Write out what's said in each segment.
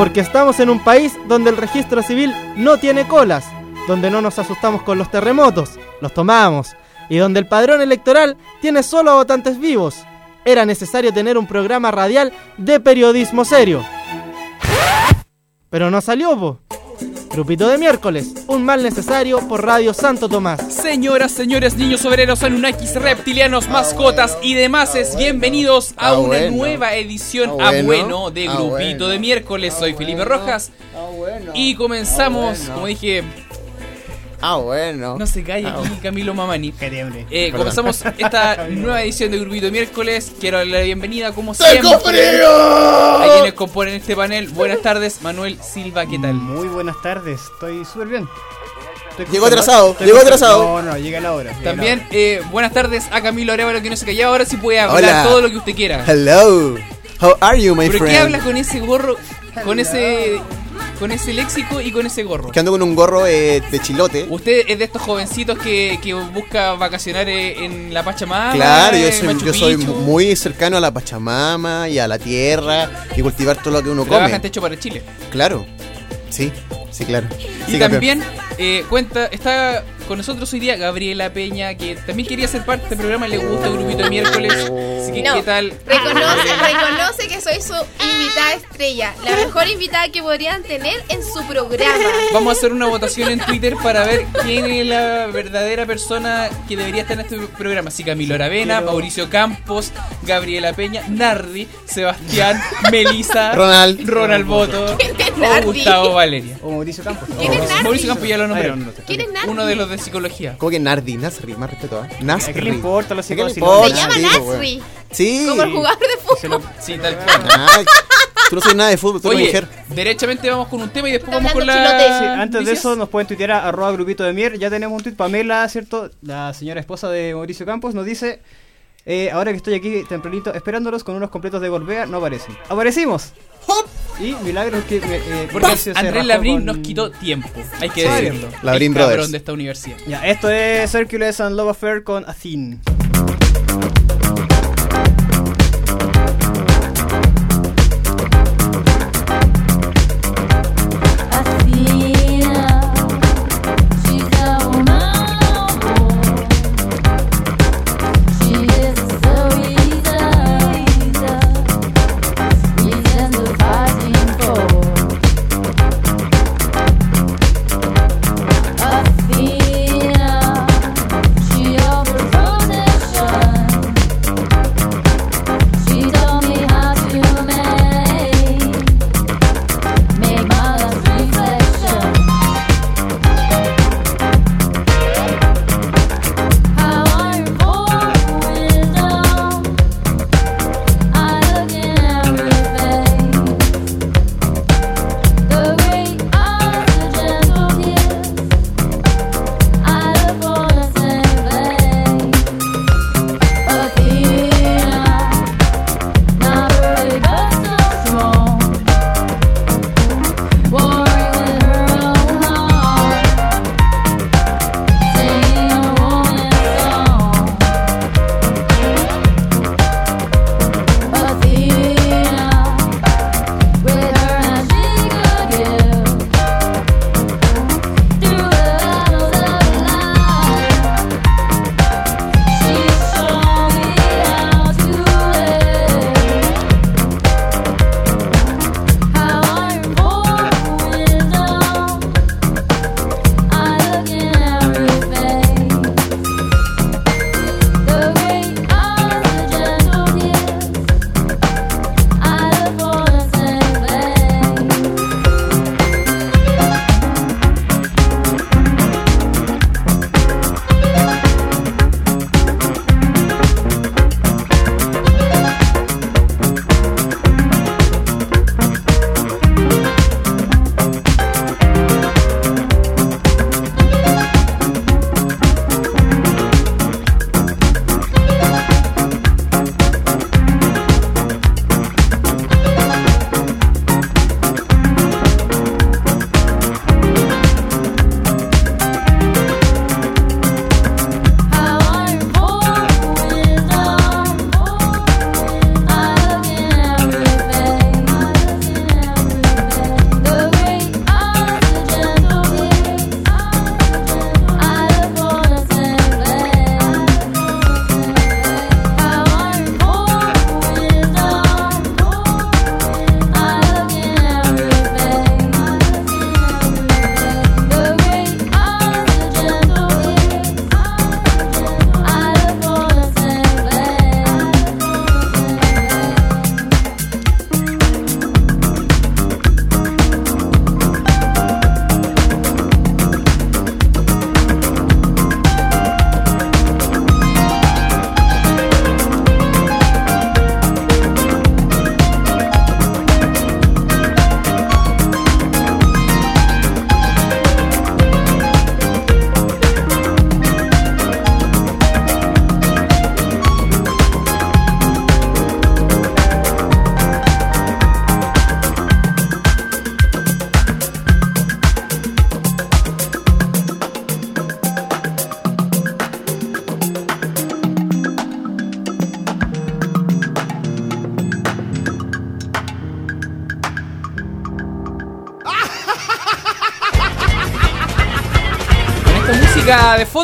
Porque estamos en un país donde el registro civil no tiene colas, donde no nos asustamos con los terremotos, los tomamos, y donde el padrón electoral tiene solo votantes vivos. Era necesario tener un programa radial de periodismo serio. Pero no salió, po. Grupito de miércoles, un mal necesario por Radio Santo Tomás. Señoras, señores, niños obreros, anunnakis, reptilianos, mascotas y demás, bienvenidos a Ah, una bueno. nueva edición Ah, a bueno. de Ah, Grupito bueno. de miércoles. Soy Felipe Rojas y comenzamos, Ah, bueno. como dije, Ah, bueno. no se calle Ah, aquí Camilo Mamani. Eh, comenzamos esta nueva edición de Grupito miércoles. Quiero darle la bienvenida, como ¡Tengo siempre, a frío! quienes componen este panel. Buenas tardes, Manuel Silva, ¿qué tal? Muy buenas tardes, estoy súper bien. Estoy Llegó atrasado, llegó atrasado. No, no, llega la hora. llega la También, hora. eh, buenas tardes a Camilo Arevalo, que no se calla ahora, sí puede hablar Hola. todo lo que usted quiera. Hello. How are you, my ¿Pero friend? qué habla con ese gorro, con ese, con ese léxico y con ese gorro? Que ando con un gorro eh, de chilote. Usted es de estos jovencitos que, que busca vacacionar eh, en la Pachamama. Claro, yo soy, yo muy cercano a la Pachamama y a la tierra y cultivar todo lo que uno Trabaja come. en Techo para Chile. Claro. Sí, sí, claro. Y campeón. también eh, cuenta, está con nosotros hoy día Gabriela Peña, que también quería ser parte del programa, le gusta el grupito de miércoles. Así que, No. ¿qué tal? Reconoce, reconoce que soy su invitada estrella, la mejor invitada que podrían tener en su programa. Vamos a hacer una votación en Twitter para ver quién es la verdadera persona que debería estar en este programa. Si Camilo Aravena, Quiero- Mauricio Campos, Gabriela Peña, Nardi, Sebastián, Melisa, Ronald. Ronald Boto ¿Quién es o? Gustavo Valeria. O Mauricio Campos. ¿Quién es Nardi? Mauricio Campos ya lo nombré. Ah, no, no, no. ¿Quién es Nardi? Uno de los de psicología. ¿Cómo que Nardi? Nasri, más respeto, ¿eh? ¿A Nasri. qué le importa los ¿A qué le psicólogos? Se llama Sí, Nasri. Sí. como el jugador de fútbol. Sí, tal cual. Ay, tú no sabes nada de fútbol, tú eres Oye, mujer. derechamente vamos con un tema y después vamos con la. Sí, antes de eso nos pueden tuitear a arroba grupito de mier. Ya tenemos un tweet. Pamela, ¿cierto? La señora esposa de Mauricio Campos nos dice... eh, ahora que estoy aquí tempranito esperándolos con unos completos de Gorbea, no aparecen. ¡Aparecimos! Y milagros que... me- eh, Porque se Andrés Labrín con- nos quitó tiempo, hay que Sí, decirlo. Labrín Brothers. de esta universidad. Ya, esto es Circulars and Love Affair con Athene.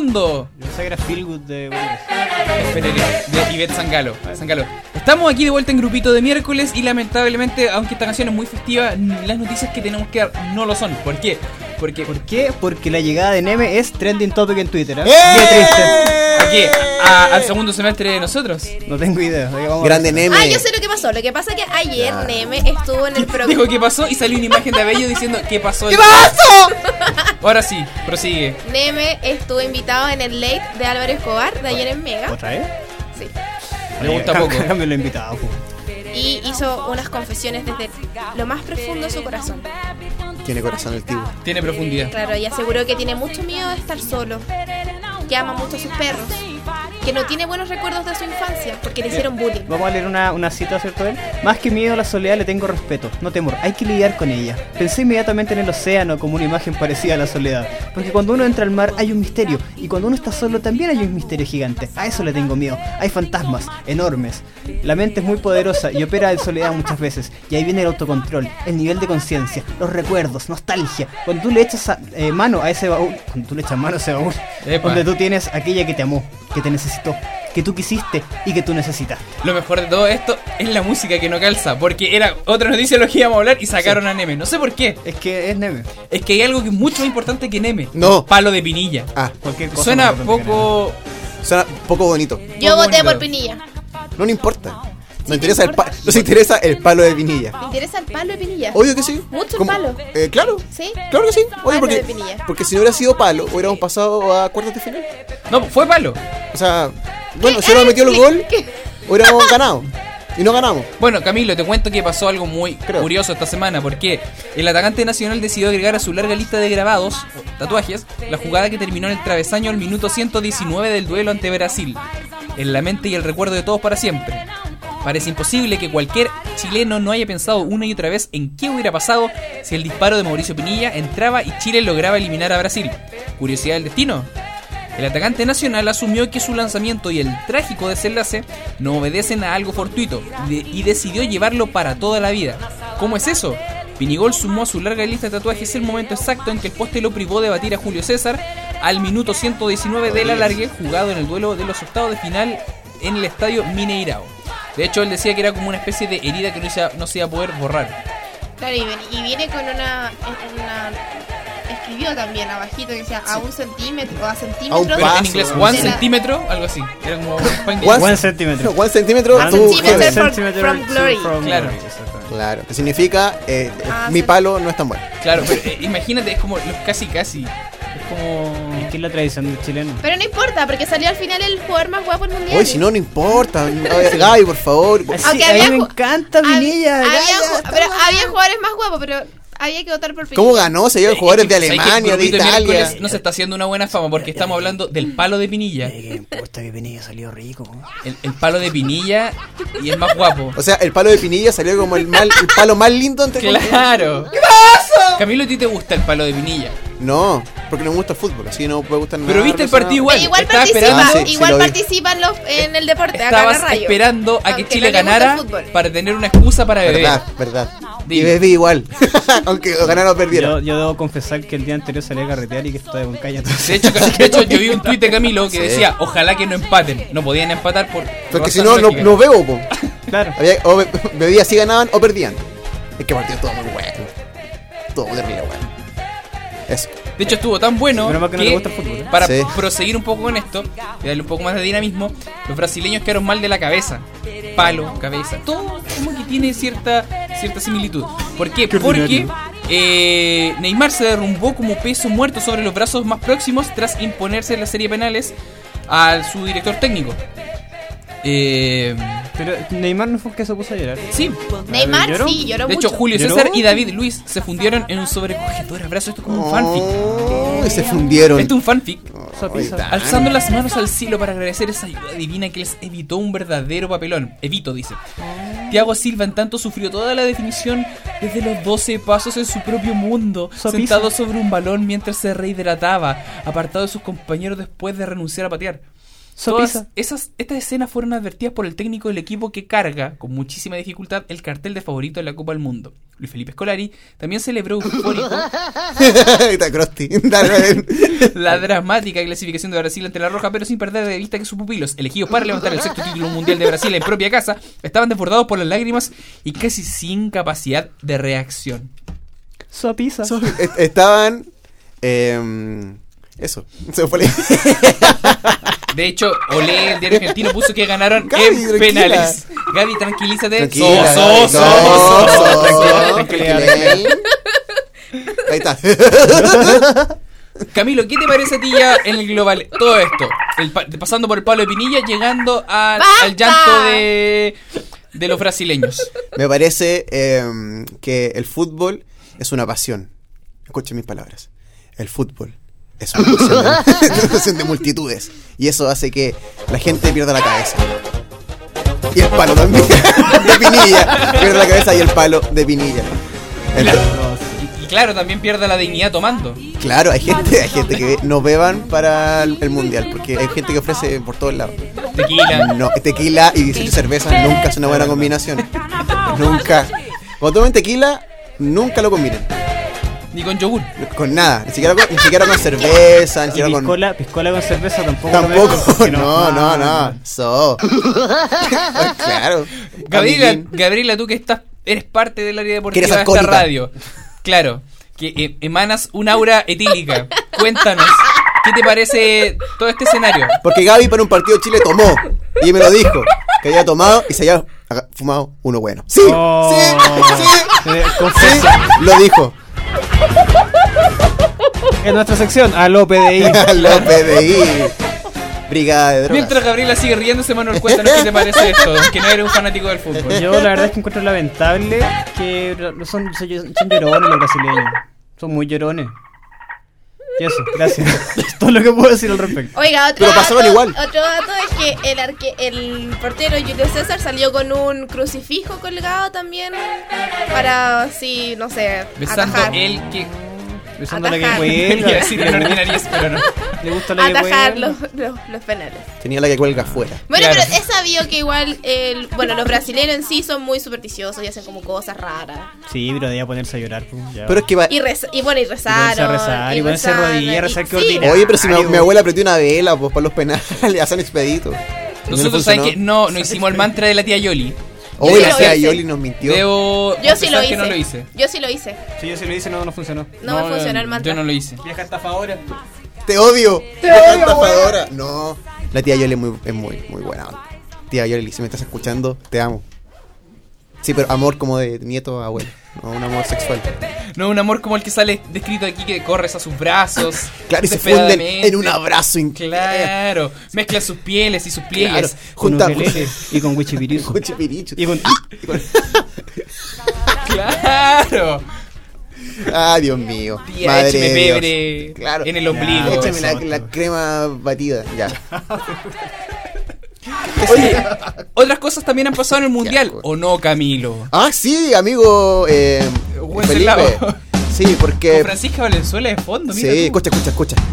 Fondo. Yo pensé que era Feel Good de de Ivette Sangalo. Sangalo. Estamos aquí de vuelta en grupito de miércoles y lamentablemente, aunque esta canción es muy festiva, las noticias que tenemos que dar no lo son. ¿Por qué? Porque ¿Por qué? Porque la llegada de Neme es trending topic en Twitter. ¿eh? ¡Eh! Qué triste. aquí, a- al segundo semestre de nosotros. No tengo idea. vamos Grande. Neme. Ah, yo sé lo que pasó. Lo que pasa es que ayer Ah. Neme estuvo en el programa. Dijo qué pasó y salió una imagen de Abello diciendo qué pasó. ¿Qué pasó? Ahora sí, prosigue. Neme estuvo invitado en el late de Álvaro Escobar de ayer en Mega. ¿Otra vez? Sí. Me gusta poco. Cámbialo invitado. po. Y hizo unas confesiones desde lo más profundo de su corazón. Tiene corazón el tipo. Tiene profundidad. Claro, y aseguró que tiene mucho miedo de estar solo, que ama mucho a sus perros, que no tiene buenos recuerdos de su infancia porque le hicieron bullying. Vamos a leer una, una cita, ¿cierto? él? Más que miedo a la soledad le tengo respeto, no temor, hay que lidiar con ella. Pensé inmediatamente en el océano como una imagen parecida a la soledad, porque cuando uno entra al mar hay un misterio, y cuando uno está solo también hay un misterio gigante. A eso le tengo miedo, hay fantasmas enormes. La mente es muy poderosa y opera en soledad muchas veces, y ahí viene el autocontrol, el nivel de conciencia, los recuerdos, nostalgia. Cuando tú le echas a- eh, mano a ese baúl, cuando tú le echas mano a ese baúl, Epa. donde tú tienes aquella que te amó, que te necesitó, que tú quisiste y que tú necesitaste. Lo mejor de todo esto es la música que no calza, porque era otra noticia de lo que íbamos a hablar y sacaron a Neme. No sé por qué. Es que es Neme. Es que hay algo que es mucho más importante que Neme. No. Palo de pinilla. Ah, Cualquier cosa Suena poco... suena poco bonito. Yo voté bonito. por Pinilla. No le importa. Nos interesa, el pa- nos interesa el palo de Pinilla. ¿Te interesa el palo de Pinilla? Obvio que sí. Mucho ¿Cómo? palo. Eh, claro. ¿Sí? Claro que sí. Palo porque, de Pinilla. porque si no hubiera sido palo, hubiéramos pasado a cuartos de final. No, fue palo. O sea, bueno, ¿Qué? si hubiéramos metido el gol, ¿Qué? hubiéramos ganado. Y no ganamos. Bueno, Camilo, te cuento que pasó algo muy Creo. curioso esta semana, porque el atacante nacional decidió agregar a su larga lista de grabados, tatuajes, la jugada que terminó en el travesaño al minuto 119 del duelo ante Brasil, en la mente y el recuerdo de todos para siempre. Parece imposible que cualquier chileno no haya pensado una y otra vez en qué hubiera pasado si el disparo de Mauricio Pinilla entraba y Chile lograba eliminar a Brasil. Curiosidad del destino. El atacante nacional asumió que su lanzamiento y el trágico desenlace no obedecen a algo fortuito de- y decidió llevarlo para toda la vida. ¿Cómo es eso? Pinigol sumó a su larga lista de tatuajes el momento exacto en que el poste lo privó de batir a Julio César al minuto 119 del alargue jugado en el duelo de los octavos de final en el estadio Mineirao. De hecho, él decía que era como una especie de herida que no se, no se iba a poder borrar. Claro, y, ven- y viene con una, Escribió también abajito que decía a un centímetro o a centímetros. Pero Paso, en inglés, one la- centímetro, algo así. Era como One- One centímetro. One centímetro, One tú, centímetro. from- from glory. from Claro. Claro, que significa eh, Ah, mi palo no es tan bueno. Claro, pero eh, imagínate, es como los casi casi. Es como. La tradición del chileno. Pero no importa, porque salió al final el jugador más guapo del mundial. Oye, si no, no importa. Gaby, por favor. A mí me encanta había, ya, pero había jugadores más guapos, pero había que votar por ¿Cómo Pinilla. ganó? Se llevan jugadores de ¿Sabes que Alemania, de Italia. No se está haciendo una buena fama porque estamos hablando del palo de Pinilla. Eh, ¿Qué me importa que Pinilla salió rico? El, el palo de Pinilla y el más guapo. O sea, el palo de Pinilla salió como el, mal, el palo más lindo entre Claro. Camilo, ¿a ti te gusta el palo de Pinilla? No, porque no me gusta el fútbol, así que no puede gustar nada. Pero viste el partido igual. Pero igual estaba participa, esperando, Ah, sí, sí igual lo vi. participan los, en el deporte, acá en estabas esperando a que Aunque Chile no ganara para tener una excusa para beber. Verdad, verdad. Y bebí igual. Aunque ganara o perdiera. Yo, yo debo confesar que el día anterior salí a carretear y que estaba con caña. De hecho, de hecho, yo vi un tuit de Camilo que Sí. decía, ojalá que no empaten. No podían empatar por... Porque si no, no, no bebo, po. Claro. Había- o be- bebía si ganaban o perdían. Es que partido todo muy bueno. Terrible. Eso. De hecho, estuvo tan bueno que no le gusta el fútbol, ¿eh? para Sí. proseguir un poco con esto y darle un poco más de dinamismo, los brasileños quedaron mal de la cabeza. Palo, cabeza, todo como que tiene cierta, cierta similitud. ¿Por qué? Qué Porque eh, Neymar se derrumbó como peso muerto sobre los brazos más próximos tras imponerse en la serie de penales a su director técnico. Eh, Pero Neymar no fue el que se puso a llorar. sí, Neymar ¿Lloró? sí, lloró de hecho. Julio ¿Lloró? César y David Luis se fundieron en un sobrecogedor abrazo. Esto es como un fanfic. Oh, y se fundieron. Esto es un fanfic. Ay, Alzando las manos al cielo para agradecer esa ayuda divina que les evitó un verdadero papelón. Evito, dice. Tiago Silva, en tanto, sufrió toda la definición desde los 12 pasos en su propio mundo, Esa sentado sobre un balón mientras se rehidrataba, apartado de sus compañeros después de renunciar a patear. Todas esas, estas escenas fueron advertidas por el técnico del equipo que carga, con muchísima dificultad, el cartel de favorito en la Copa del Mundo. Luis Felipe Scolari también celebró eufórico la dramática clasificación de Brasil ante la Roja, pero sin perder de vista que sus pupilos, elegidos para levantar el sexto título mundial de Brasil en propia casa, estaban desbordados por las lágrimas y casi sin capacidad de reacción. Sopisa. Est- Estaban. eh, eso. Se fue la- De hecho, Olé, el diario argentino, puso que ganaron Gaby, en tranquila. penales. Gaby, tranquilízate. Tranquila, So, so, so, so, so, tranquila, so, tranquila. tranquila. Ahí está. Camilo, ¿qué te parece a ti ya en el global todo esto? El pa- pasando por el palo de Pinilla, llegando a- al llanto de, de los brasileños. Me parece eh, que el fútbol es una pasión. Escuchen mis palabras. El fútbol es una pasión de, es una pasión de multitudes. Y eso hace que la gente pierda la cabeza. Y el palo también. De Pinilla. Pierde la cabeza y el palo de Pinilla. Entonces, Y, y claro, también pierde la dignidad tomando. claro, hay gente, hay gente que no beban para el, el mundial. Porque hay gente que ofrece por todos lados. Tequila. No, tequila y 18 cervezas nunca es una buena combinación. Nunca. Cuando tomen tequila, nunca lo combinen. Ni con yogur. Con nada, ni siquiera con, ni siquiera con cerveza, ni siquiera con. piscola, piscola con cerveza tampoco. Tampoco, porque no, no, no. So. claro. Gabriela. Gabriela, tú que estás, eres parte del área deportiva de esta radio. Claro, que eh, emanas un aura etílica. Cuéntanos, ¿qué te parece todo este escenario? Porque Gaby para un partido de Chile tomó. Y me lo dijo. Que había tomado y se había fumado uno bueno. Sí, Oh. sí, sí. Eh, Sí, lo dijo. En nuestra sección, a lo PDI. Lo PDI. Brigada de drogas. Mientras Gabriela sigue riéndose, Manuel, cuéntanos qué te parece esto, que no eres un fanático del fútbol. Yo la verdad es que encuentro lamentable que son, son, llorones los brasileños. Son muy llorones. Y eso, gracias. es todo lo que puedo decir al respecto. Oiga, otro Pero dato, igual. otro dato es que el, arque- el portero Julio César salió con un crucifijo colgado también para, sí, no sé, Besando atajar. el que. Besando la que. Iba a cuelga. decir pero no. Le gusta la que Atajar cuelga. los, los, los penales. Tenía la que cuelga afuera. Bueno, Claro. pero es sabido que igual, el, bueno, los brasileños en sí son muy supersticiosos y hacen como cosas raras. Sí, pero debía ponerse a llorar. pues, ya. Pero es que va. Y, reza- y bueno, y ponerse rezaron. a rezar, y ponerse rezaron, rodillas, y- rezar, qué sí, ordinario. Oye, pero si mi, abuela apretó una vela pues, para los penales, a San Expedito. Y no le Nosotros, ¿sabes funcionó. que No, no hicimos el mantra de la tía Yoli. Hoy Yo sí la lo tía hice. Yoli nos mintió. Debo Yo sí lo hice. que no lo hice. Yo sí lo hice. Si yo se lo hice, no, no funcionó. No, me funcionó el mantra. Yo no lo hice. Vieja estafadora. Te odio. Te odio, estafadora. No. La tía Yoli es muy, es muy, muy buena. Tía Yoli, si me estás escuchando, te amo. Sí, pero amor como de nieto a abuelo. No un amor sexual. No, un amor como el que sale descrito aquí que corres a sus brazos. Claro, y se funden en un abrazo increíble. Claro, mezcla sus pieles y sus Claro. pliegues. Con Junta ukelele y con wichipirisu. con chipirichu. Y con... Claro. Ah, Dios mío. Tía, Madre écheme de Dios. pebre Claro. en el ombligo. Ya, Échame la, la crema batida. Ya. Oye, otras cosas también han pasado en el mundial. ¿O no, Camilo? Ah, sí, amigo. Eh. Felipe. Sí, Con porque. Francisca Valenzuela de fondo, mira. Sí, tú. escucha, escucha, escucha.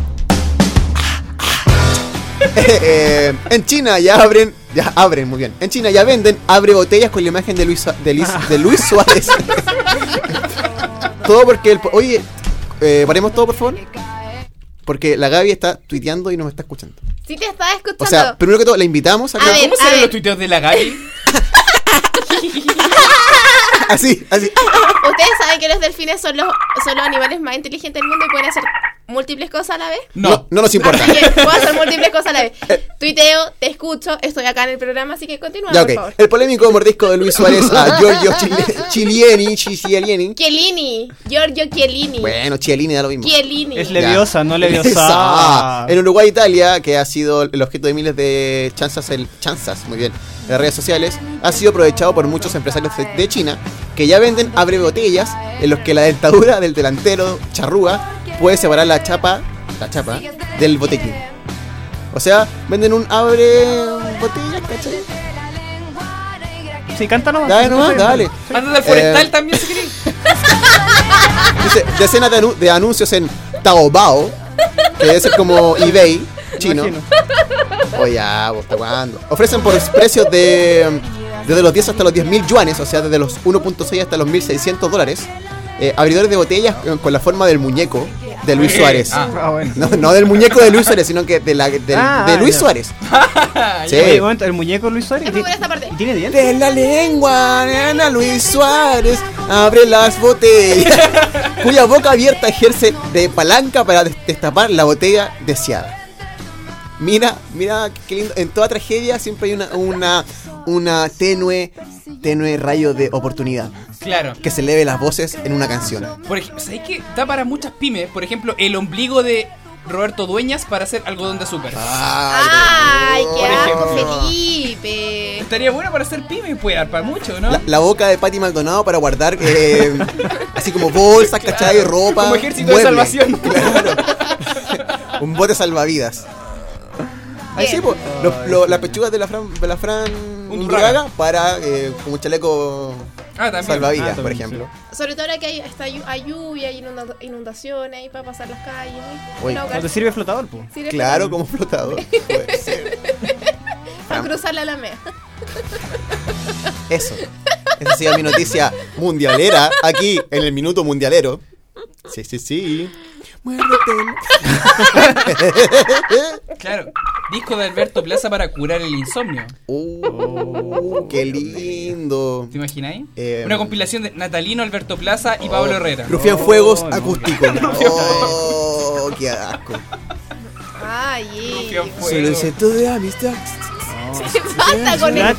Eh, en China ya abren, ya abren, muy bien. En China ya venden abre botellas con la imagen de Luis, de Luis, de Luis Suárez. todo porque el, oye, eh, paremos todo por favor. Porque la Gaby está tuiteando y no me está escuchando. Sí te estaba escuchando. O sea, primero que todo, la invitamos a que A ver. ¿Cómo salen ver. los tuiteos de la Gaby? así, así. Ustedes saben que los delfines son los, son los animales más inteligentes del mundo y pueden hacer múltiples cosas a la vez. No, no nos importa. Así que puedo hacer múltiples cosas a la vez. Tuiteo, te escucho, estoy acá en el programa, así que continúa, Ya, por ok. favor. El polémico mordisco de Luis Suárez a Giorgio Chilieni, Chilieni. Chiellini, Giorgio Chiellini. Bueno, Chiellini da lo mismo. Chiellini. Es leviosa, no leviosa. En Uruguay, Italia, que ha sido el objeto de miles de chanzas, el, chanzas, muy bien, en las redes sociales, ha sido aprovechado por muchos empresarios de, de China que ya venden abre botellas en los que la dentadura del delantero charrúa puede separar la chapa, la chapa, del botequín. O sea, venden un abre botellas, ¿cachai? Sí, canta nomás. Dale nomás, dale. Al forestal Eh, también si querés. Dice, decenas de, anu- de anuncios en Taobao, que debe ser como eBay chino. Oye, ya, pues, ¿hasta cuándo? Ofrecen por precios de desde los 10 hasta los 10 mil yuanes, o sea, desde los 1.6 hasta los 1.600 dólares. eh, abridores de botellas con- con la forma del muñeco de Luis Suárez. Ah. Bueno. No, no del muñeco de Luis Suárez, sino que de, la, del- Ah, de Luis ya. Suárez. Sí. Oye, un momento, el muñeco Luis Suárez. Es muy ¿y buena ti- esta parte. ¿Y tiene dientes? De la lengua, nena Luis Suárez, abre las botellas. cuya boca abierta ejerce de palanca para des- destapar la botella deseada. Mira, mira qué lindo. En toda tragedia siempre hay una, una, una tenue, tenue rayo de oportunidad. Claro. Que se eleve las voces en una canción. Por ejemplo, ¿sabéis que da para muchas pymes? Por ejemplo, el ombligo de Roberto Dueñas para hacer algodón de azúcar. Ay, qué ejemplo. Felipe. Estaría bueno para hacer pyme, puede dar para mucho, ¿no? La, la boca de Patty Maldonado para guardar eh, así como bolsas, ¿cachai? Ropa. Como ejército de salvación. Claro. Un bote salvavidas. Ahí sí, Bien. pues, lo- lo- las pechugas de la Fran, de la Fran Undurraga. Undurraga para eh, como un chaleco Ah, también. salvavidas, Ah, por ejemplo. Sobre todo ahora que hay, está, hay lluvia, hay inunda- inundaciones ahí para pasar las calles. ¿no? Uy, Una ¿No te sirve flotador, po? sirve Claro, como flotador. Para cruzar la alameda. Eso. Esa sería mi noticia mundialera aquí en el minuto mundialero. Sí, sí, sí. Muérdete. Claro. Disco de Alberto Plaza para curar el insomnio. Uh, qué lindo. ¿Te imagináis? Eh, Una compilación de Natalino, Alberto Plaza y Pablo Herrera. Rufián Fuegos Oh, no. acústico. Oh, qué asco. Ay, Rufián eh. Solo un secto de amistad. ¿Qué pasa con el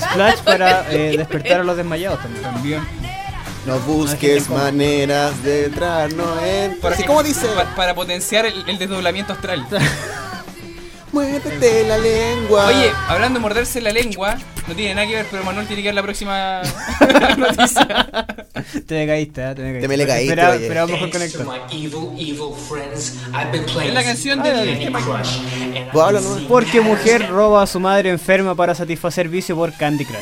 Splash, para eh, despertar a los desmayados también. También. No busques maneras de entrarnos en. Para Así como dice. pa- para potenciar el, el desdoblamiento astral. Muérdete la lengua. Oye, hablando de morderse la lengua, no tiene nada que ver, pero Manuel tiene que ver la próxima noticia. Te me caíste, ¿eh? te me caíste. Te me le caíste, Esperaba, oye. esperaba mejor playing Es la canción and Pues Porque mujer roba a su madre enferma para satisfacer vicio por Candy Crush.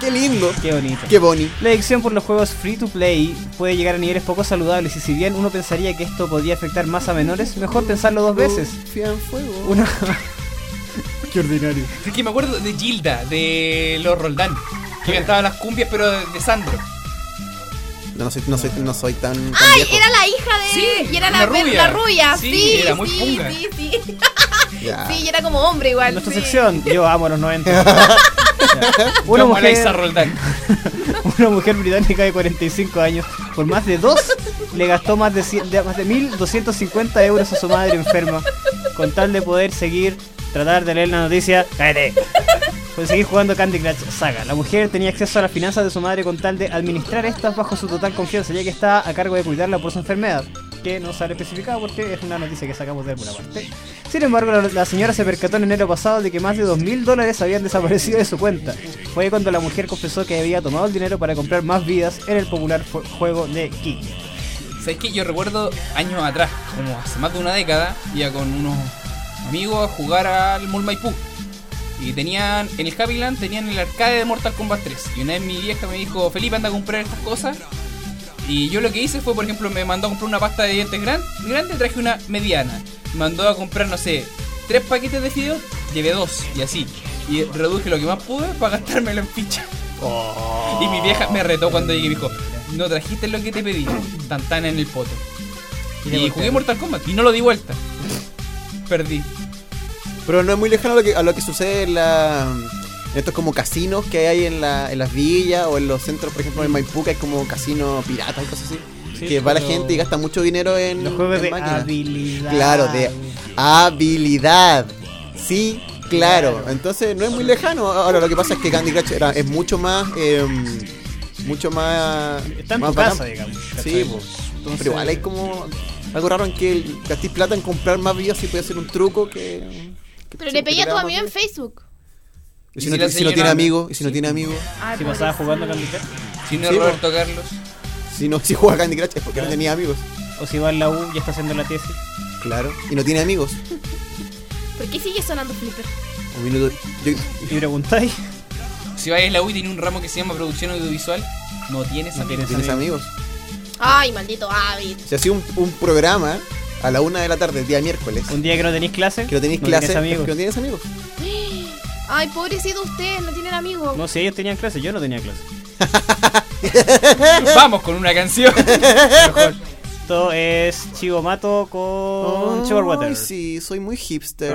Qué lindo. Qué bonito. Qué boni. La adicción por los juegos free to play puede llegar a niveles poco saludables y si bien uno pensaría que esto podría afectar más a menores, mejor pensarlo dos veces. Rufián Fuego. Una... Qué ordinario. Es que me acuerdo de Gilda, de los Roldán, que cantaba las cumbias, pero de, de Sandro. No, no soy, no soy, no soy tan, tan Ay, viejo. era la hija de. Sí, y era la la, rubia. la rubia. Sí, Sí, era muy sí, punga. sí, sí. Ya. Sí, y era como hombre igual. En nuestra sí. sección, yo amo a los 90. Ya. Una mujer, Roldán. una mujer británica de 45 años, por más de dos, le gastó más de, cien- de- más de 1.250 euros a su madre enferma, con tal de poder seguir, tratar de leer la noticia. ¡Cállate! Por seguir jugando Candy Crush Saga. La mujer tenía acceso a las finanzas de su madre con tal de administrar estas bajo su total confianza, ya que está a cargo de cuidarla por su enfermedad, que no sale especificado porque es una noticia que sacamos de alguna parte. Sin embargo, la, señora se percató en enero pasado de que más de 2.000 dólares habían desaparecido de su cuenta. Fue cuando la mujer confesó que había tomado el dinero para comprar más vidas en el popular juego de Kiki. ¿Sabes qué? Yo recuerdo años atrás, como hace más de una década, iba con unos amigos a jugar al Mall Maipú. Y tenían, en el Happy Land tenían el arcade de Mortal Kombat 3. Y una vez mi vieja me dijo, Felipe, anda a comprar estas cosas. Y yo lo que hice fue, por ejemplo, me mandó a comprar una pasta de dientes gran, grande, traje una mediana. Me mandó a comprar, no sé, tres paquetes de fideos, llevé dos, y así. Y reduje lo que más pude para gastármelo en ficha. Y mi vieja me retó cuando llegué y me dijo, no trajiste lo que te pedí, tan tan en el poto. Y jugué Mortal Kombat y no lo di vuelta. Perdí. Pero no es muy lejano a lo que, a lo que sucede en, la, estos como casinos que hay en, la, en las villas o en los centros, por ejemplo en Maipú, que hay como casinos piratas y cosas así. Sí, que va la gente y gasta mucho dinero en Los juegos en de máquinas. habilidad. Claro, de habilidad. Sí, claro. Entonces no es muy lejano. Ahora lo que pasa es que Candy Crush era, es mucho más... eh, mucho más... Está en más tu casa, digamos. Sí, pues. Entonces- Pero igual hay como algo raro en que gastéis plata en comprar más vidas y puede ser un truco que... que Pero le pedí a tu amigo en Facebook. Si, no, tiene amigos? Si no tiene amigos? Ah, si no jugando Candy Crush. Si no es sí, Roberto Carlos. Si no, si juega Candy Crush es porque no tenía amigos. O si va a la U y está haciendo la tesis. Claro. Y no tiene amigos. ¿Por qué sigue sonando Flipper? Un minuto. Yo... ¿Y preguntáis? Si vais a la U y tiene un ramo que se llama producción audiovisual, no tienes no. Tienes amigos. Ay, maldito hábito. Se hacía un, un programa a la una de la tarde, el día miércoles. Un día que no tenéis clase. Que no tenéis no clase. Amigos. Que no tienes amigos. Ay, pobrecito usted, no tienen amigos. No, si ellos tenían clase, yo no tenía clase. Vamos con una canción. Esto es Chivo Mato con oh, Water. Sí, soy muy hipster.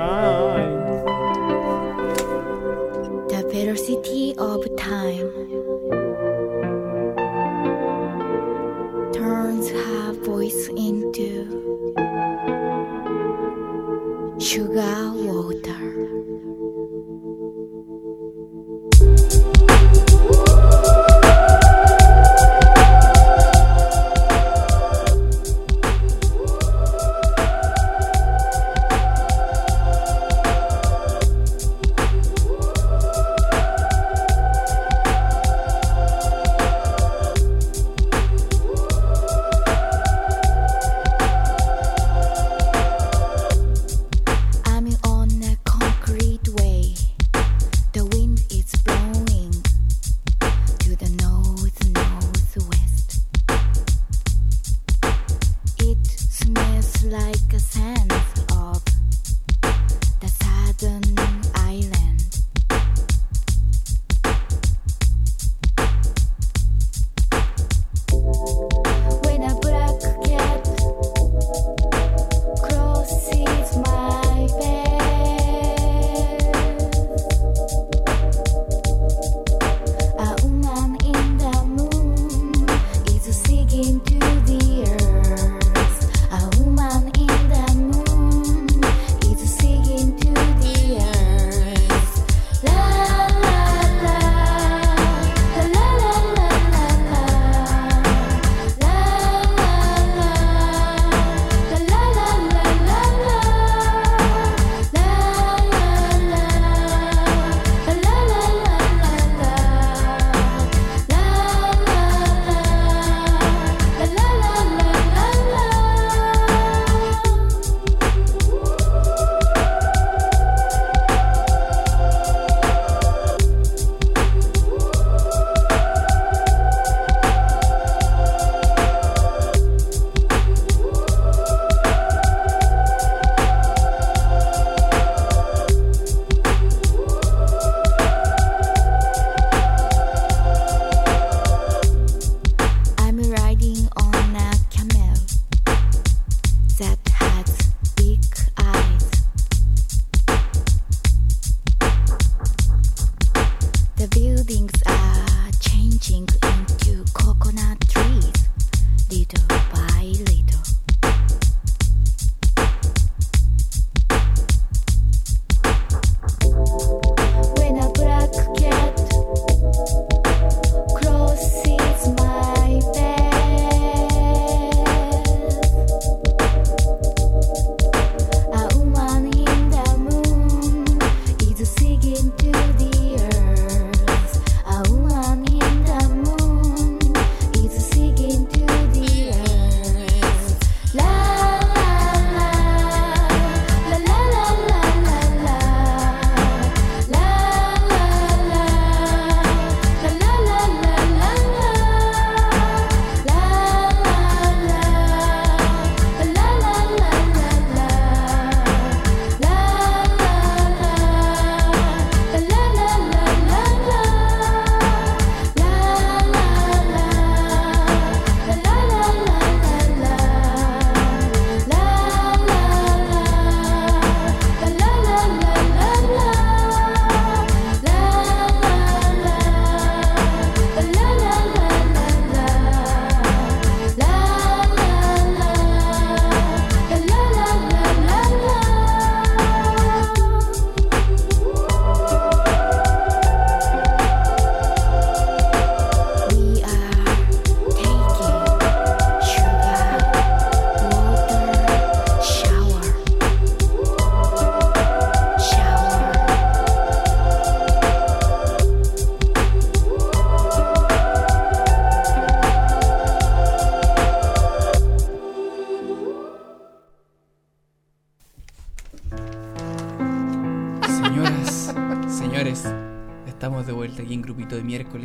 The velocity of time turns her voice into sugar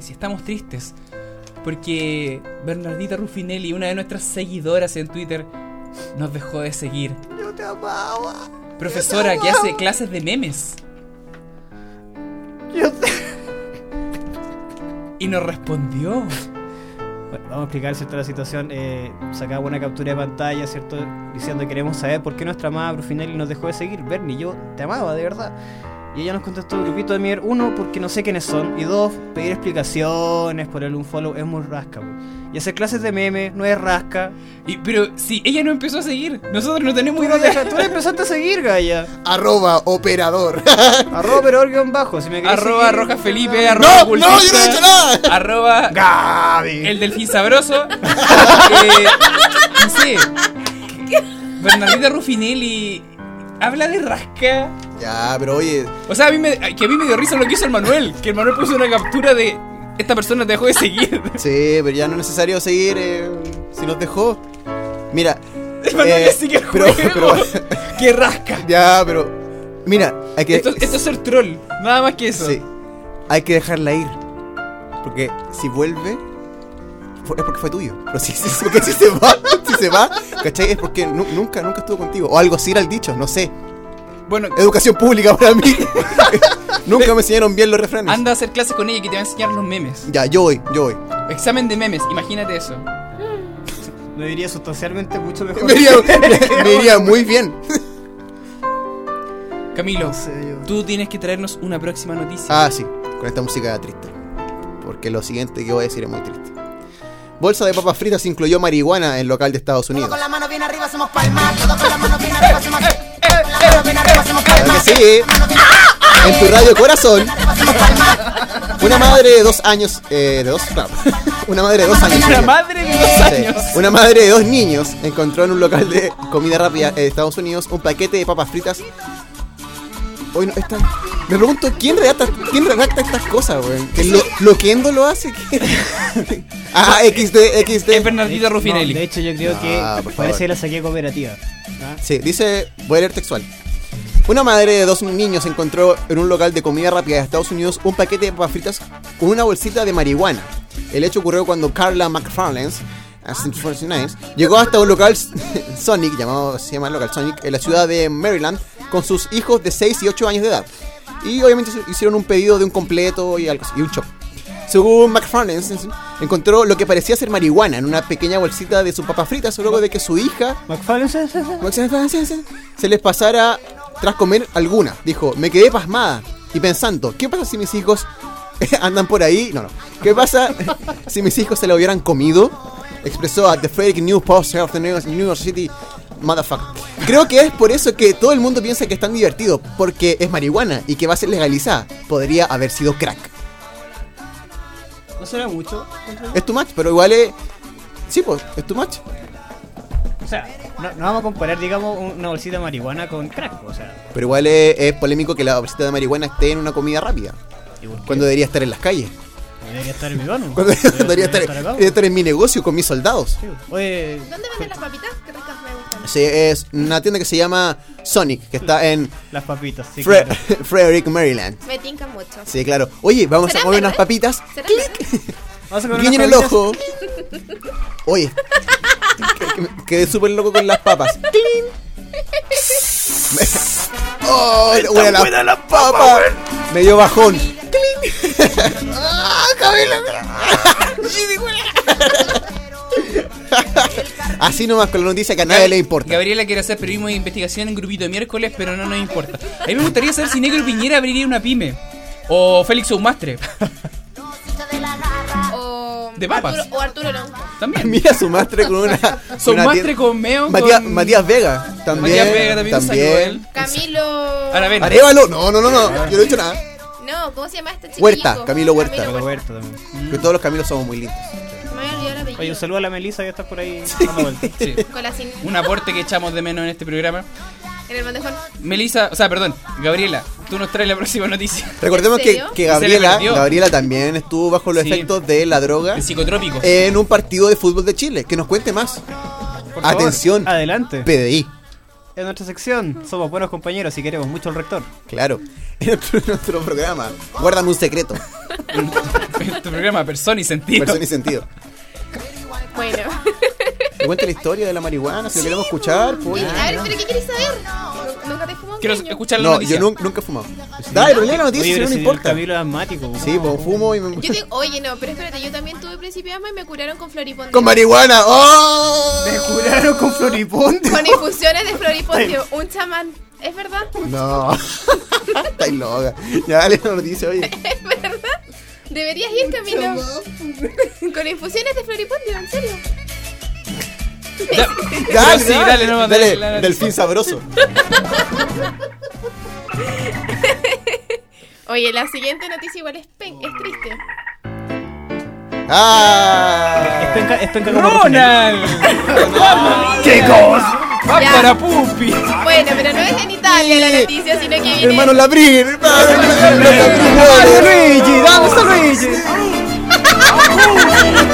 Y estamos tristes porque Bernardita Ruffinelli, una de nuestras seguidoras en Twitter, nos dejó de seguir. Yo te amaba. Profesora que hace clases de memes. Yo te- Y nos respondió. Bueno, vamos a explicar cierto la situación. Eh, sacaba una captura de pantalla, ¿cierto? Diciendo que queremos saber por qué nuestra amada Brufinelli nos dejó de seguir. Bernie, yo te amaba, de verdad. Y ella nos contestó, grupito de mier, uno, porque no sé quiénes son. Y dos, pedir explicaciones, ponerle un follow, es muy rasca. po. Y hacer clases de memes no es rasca. Y, pero si ella no empezó a seguir, nosotros no tenemos Tú, no idea. deja- tú la empezaste a seguir, Gaya. Arroba operador. Arroba pero guion bajo, si me Arroba seguir. Roja Felipe, arroba no, no, yo no he hecho nada. Arroba Gaby. el delfín sabroso. eh, no sé. Bernardita Rufinelli habla de rasca. Ya, pero oye, O sea, a mí me, que a mí me dio risa lo que hizo el Manuel. Que el Manuel puso una captura de esta persona te dejó de seguir. sí, pero ya no es necesario seguir eh, si nos dejó. Mira, El Manuel eh, sigue el pero, juego. pero- ¡Qué rasca! ya, pero mira, hay que Esto, esto es ser troll, nada más que eso. sí, hay que dejarla ir, porque si vuelve es porque fue tuyo. Pero si, si- porque si se va, si se va, ¿cachai? Es porque nu- nunca, nunca estuvo contigo. O algo así era el dicho, no sé. Bueno, Educación pública para mí. nunca me enseñaron bien los refranes. anda a hacer clases con ella que te va a enseñar los memes. Ya, yo voy, yo voy. Examen de memes, imagínate eso. Me diría sustancialmente mucho mejor. Me iría, me iría muy bien. Camilo, No sé, yo. tú tienes que traernos una próxima noticia. Ah, sí, con esta música triste. Porque lo siguiente que voy a decir es muy triste. Bolsa de papas fritas incluyó marihuana en local de Estados Unidos. Con la mano bien arriba hacemos palmas, todo con la mano bien arriba hacemos Con la mano bien arriba hacemos Claro palmas. sí. En tu radio corazón, una madre de dos años, eh, de dos, claro, una madre de dos años. Una madre de dos Sí. años. Una madre de dos niños encontró en un local de comida rápida de Estados Unidos un paquete de papas fritas. Hoy no, esta- me pregunto quién redacta, quién redacta estas cosas, weón. ¿Que lo, Loquendo lo hace? ¿Qué? ah, XD, Es XD. Bernardita No, Rufinelli. de hecho, yo creo No, que por parece que la saqué cooperativa. ¿ah? Sí, dice, voy a leer textual. Una madre de dos niños encontró en un local de comida rápida de Estados Unidos un paquete de papas fritas con una bolsita de marihuana. El hecho ocurrió cuando Carla McFarlane llegó hasta un local Sonic, llamado, se llama local Sonic, en la ciudad de Maryland, con sus hijos de 6 y 8 años de edad. Y obviamente hicieron un pedido de un completo y, algo, así, y un chop. Según McFarlane, encontró lo que parecía ser marihuana en una pequeña bolsita de sus papas fritas luego de que su hija se les pasara tras comer alguna. Dijo, me quedé pasmada y pensando, ¿qué pasa si mis hijos andan por ahí? No, no. ¿Qué pasa si mis hijos se la hubieran comido? Expresó a The Fake News Post of the New York City. Motherfucker. Creo que es por eso que todo el mundo piensa que es tan divertido, porque es marihuana y que va a ser legalizada. Podría haber sido crack. No será mucho. Es too much, pero igual es. Sí, pues, es too much. O sea, no, no vamos a comparar, digamos, una bolsita de marihuana con crack. O sea, Pero igual es, es polémico que la bolsita de marihuana esté en una comida rápida, cuando debería estar en las calles. debería estar en mi mano. Cuando debería estar, acá. debería estar en mi negocio con mis soldados. Sí. Oye, ¿Dónde venden las papitas? Qué ricas. Sí, es una tienda que se llama Sonic, que está en las papitas, sí, Fre- claro. Frederick, Maryland. Me tincan mucho. Sí, claro. Oye, vamos a ¿Serán comer unas papitas. Vamos a comer unas el ojo. Oye, que- que- quedé súper loco con las papas. ¡Oh! huele a la papa! Me dio bajón. ¡Ah, Así nomás con la noticia que a nadie le importa. Gabriela quiere hacer periodismo de investigación en grupito de miércoles, pero no nos importa. A mí me gustaría saber si Negro Piñera abriría una pyme. O Félix Oumastre. O De papas. Arturo, o Arturo no. También. Mira su mastre con una. Su mastre con Meo. Matías, con... Matías Vega. También. Matías Vega también, él. Camilo. Ahora ven. Arevalo. No, no, no, no. Yo no he dicho nada. No, ¿cómo se llama este chico? Huerta, Camilo Huerta. Pero Huerta también. Que todos los caminos somos muy lindos. Oye, un saludo a la Melissa que está por ahí dando vueltas. Sí. Con la sin... Un aporte que echamos de menos en este programa. En el bandejón. Melissa, o sea, perdón, Gabriela, tú nos traes la próxima noticia. Recordemos ¿En que, serio? que Se le Gabriela, perdió. Gabriela también estuvo bajo los Sí. efectos de la droga El psicotrópico. en un partido de fútbol de Chile. Que nos cuente más. Por favor, Atención. Adelante. PDI. En nuestra sección somos buenos compañeros y queremos mucho al rector. Claro. En nuestro, nuestro programa. Guárdame un secreto. este programa, persona y sentido. Persona y sentido. Bueno. cuente la historia de la marihuana, si lo queremos escuchar. pues. A ver, pero ¿qué quieres saber? Nu- ¿Nunca te fumas Quiero escuchar la No, noticia. yo nun- nunca he fumado. Dale, pero lee la noticia, si no importa. Camilo es asmático. Sí, pues fumo y me... Yo te- oye, no, pero espérate, yo también tuve principio de asma y me curaron con floripondio. Con marihuana. ¡Oh! Me curaron con floripondio. Con infusiones de floripondio. Un chamán. ¿Es verdad? No. Estáis loca. Ya, dale la noticia, oye. ¿Es verdad? Deberías ir, Camilo. con infusiones de floripondio, en serio. Ya, Dale, sí, dale, no, dale, dale, dale. delfín sabroso. Oye, la siguiente noticia igual es, pen- es triste. ¡Ah! Como ¡Ronald! ¡Chicos! ¡Va Ya. para Pupi! Bueno, pero no es en Italia la noticia, sino que viene... Hermano Labrín, hermano Labrín. Luigi! ¿Dónde está Luigi?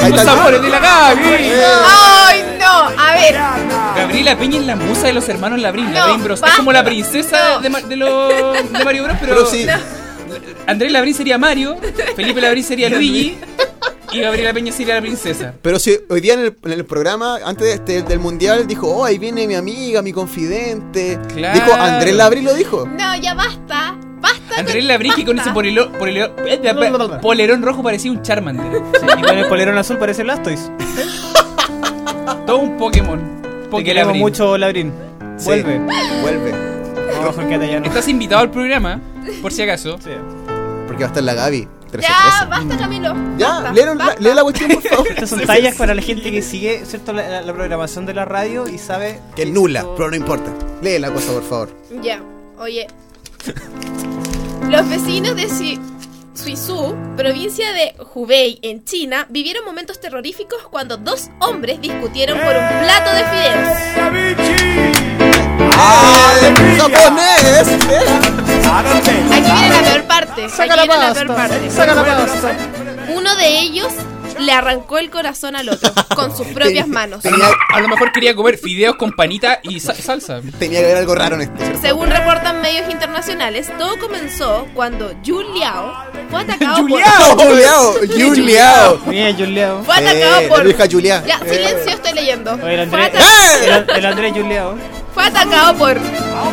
Ahí ¡Los está. amores de la Gaby! ¡Ay, no! A ver, Gabriela Peña es la musa de los hermanos Labrín, No, Labrín Bros. Es basta. como la princesa No. de, Ma- de, los- de Mario Bros. Pero, Pero sí. Andrés Labrín sería Mario, Felipe Labrín sería Luigi y Gabriela Peña sería la princesa. Pero si hoy día en el, en el programa, antes de este- del mundial, dijo, oh, ahí viene mi amiga, mi confidente. Claro. Dijo, Andrés Labrín lo dijo. no, ya basta. Basta Andrés Labrín que con ese polelo- polelo- eh, polerón rojo parecía un Charmander. Y con el polerón azul parece Blastoise. Todo un Pokémon. Te queremos Labrín. mucho, Labrín. Sí. Vuelve. Vuelve. ¿no? Estás invitado al programa, por si acaso. Sí. Porque va a estar la Gaby. 13 Ya, basta, Camilo. Ya, Basta, lee, la- lee la cuestión, por favor. Estas son tallas para la gente que sigue ¿cierto? La, la- la programación de la radio y sabe Que es nula, pero no importa. Lee la cosa, por favor. Ya, oye. Los vecinos de Suizhou, provincia de Hubei, en China, vivieron momentos terroríficos cuando dos hombres discutieron por un plato de fideos. ¡Ah! ¡Japonés! Aquí viene la peor parte. Aquí viene la peor parte. Uno de ellos le arrancó el corazón al otro con sus propias manos. Tenía, A lo mejor quería comer fideos con panita y sa- salsa. tenía que haber algo raro en esto, ¿cierto? Según reportan medios internacionales, todo comenzó cuando Yu Liao fue atacado por ¡Liao! ¡Juliao! ¡Juliao! Bien, Juliao. fue atacado Eh, por la vieja Julia. Ya, silencio, estoy leyendo. Oye, el Fue, Andrés, ata- el, el Andrés Juliao. fue atacado por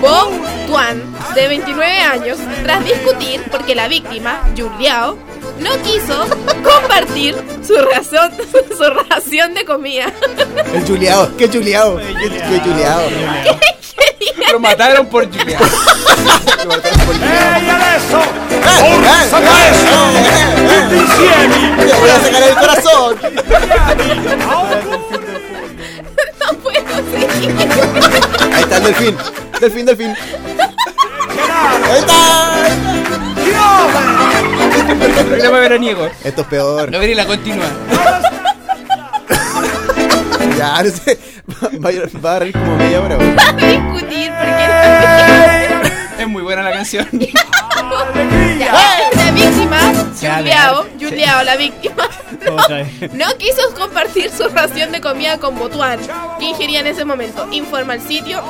Bo Tuan, de 29 años, tras discutir porque la víctima, Yu Liao, no quiso compartir su ración, su ración de comida. El Juliao. ¿Qué Juliao? ¿Qué Juliao? Lo mataron por Julia. Lo mataron por Juliao. ¡Te voy a sacar el corazón! No puedo seguir. Ahí está el delfín. Delfín, delfín. Ahí está. Programa veraniego. Esto es peor. Gabriela, continúa. Ya, no sé. Va, a- va a reír como media hora. güey. discutir porque Es muy buena la canción. Ya, la víctima, Juliao. Juliao, la víctima, vez. no quiso compartir su ración de comida con Botuán, que ingería en ese momento. Informa el sitio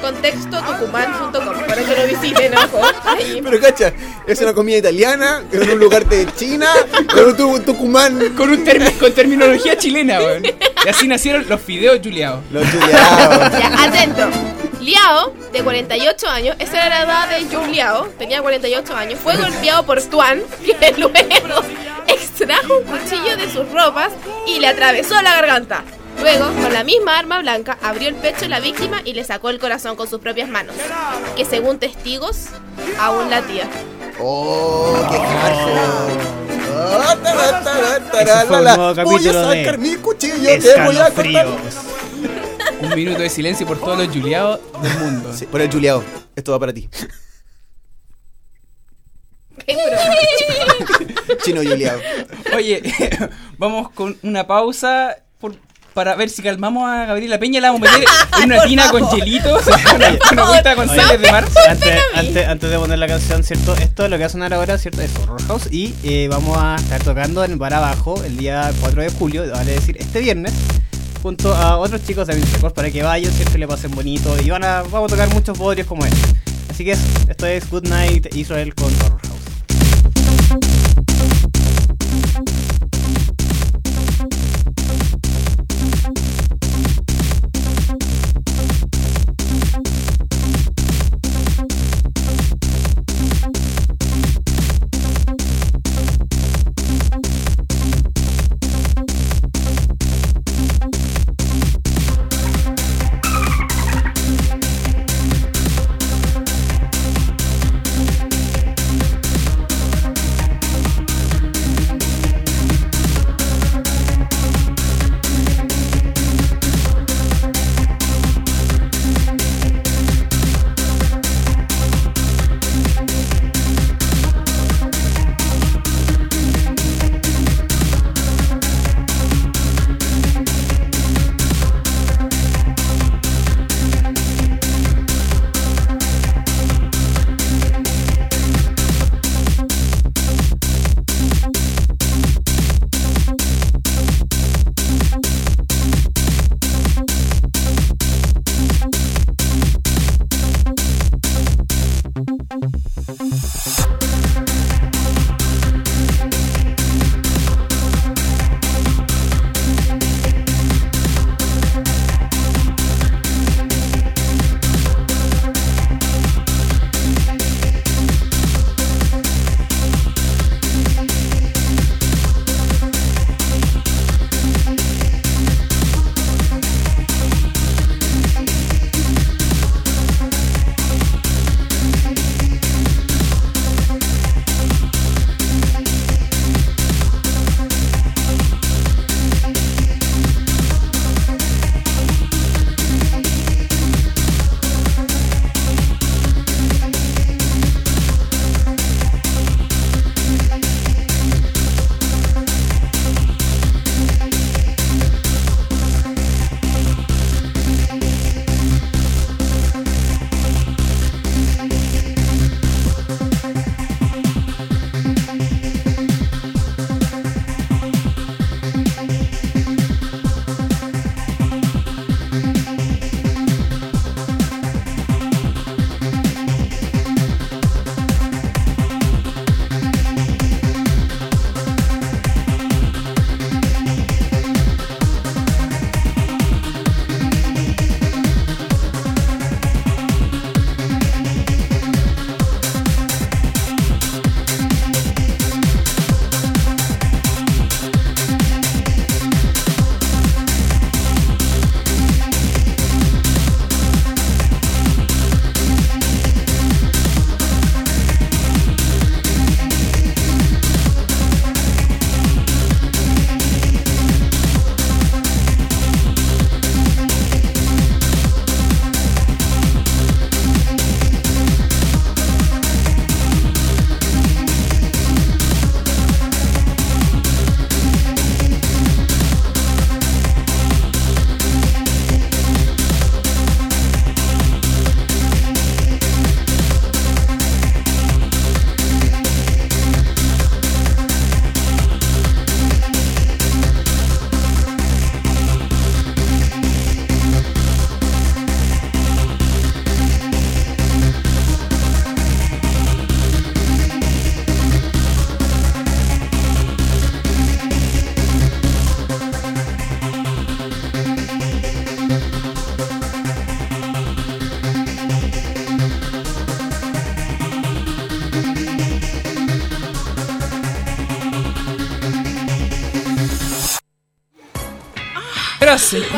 contextotucumán.com para que lo visiten, ojo. Ahí. Pero cacha, es una comida italiana, en un lugar de China, con un tu- Tucumán. Con, un termi- con terminología chilena, weón. Y así nacieron los fideos Juliao. Los Juliao. Ya, atento. Liao, de 48 años, esa era la edad de Yu Liao, tenía 48 años, fue golpeado por Tuan, que luego extrajo un cuchillo de sus ropas y le atravesó la garganta. Luego, con la misma arma blanca, abrió el pecho de la víctima y le sacó el corazón con sus propias manos, que según testigos, aún latía. Oh, qué. Voy a sacar mi cuchillo, te voy a cortar. Un minuto de silencio por todos los Juliaos del mundo. Sí, por el Juliao. Esto va para ti. Chino Juliao. Oye, vamos con una pausa para ver si calmamos a Gabriela Peña. La vamos a meter en una tina con hielitos, una, vuelta con sales de mar. Antes, antes, antes de poner la canción, ¿cierto? Esto es lo que va a sonar ahora, ¿cierto? Es Horror House y eh, vamos a estar tocando en Bar Abajo el día 4 de julio, vale decir, este viernes, junto a otros chicos de Vince para que vayan, siempre le pasen bonito y van a, vamos a tocar muchos bodrios como este. Así que eso, esto es Good Night Israel con Horror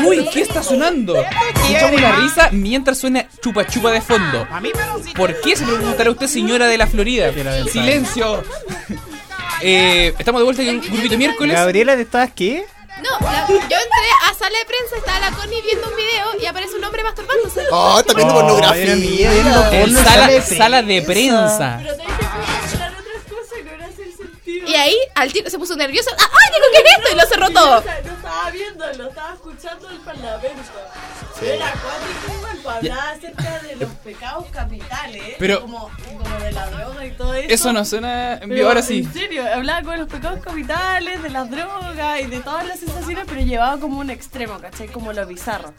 Uy, ¿qué está sonando? Escuchamos una risa mientras suena chupa chupa de fondo. ¿Por qué se preguntará usted, señora de la Florida? Silencio. Eh, estamos de vuelta en Grupito Miércoles. Gabriela, ¿te estabas qué? No, la- yo entré a sala de prensa, estaba la Connie viendo un video y aparece un hombre masturbándose. Oh, está viendo Oh, pornografía. era mía, viendo En porno en sala, de sala de prensa. Pero te dije que eran otras cosas que no era hacer sentido. Y ahí al tiro se puso nervioso. ¡Ah, ¡Ay, digo, qué es esto! Y lo cerró todo. O sea, no estaba viendo, lo estaba escuchando el parlamento. Era acuático igual para hablar acerca de los pecados capitales. Pero- Como, como de la droga y todo eso. Eso no suena en vivo, ahora sí. En serio, hablaba con los pecados capitales, de las drogas y de todas las sensaciones, pero llevaba como un extremo, ¿cachai? Como lo bizarro.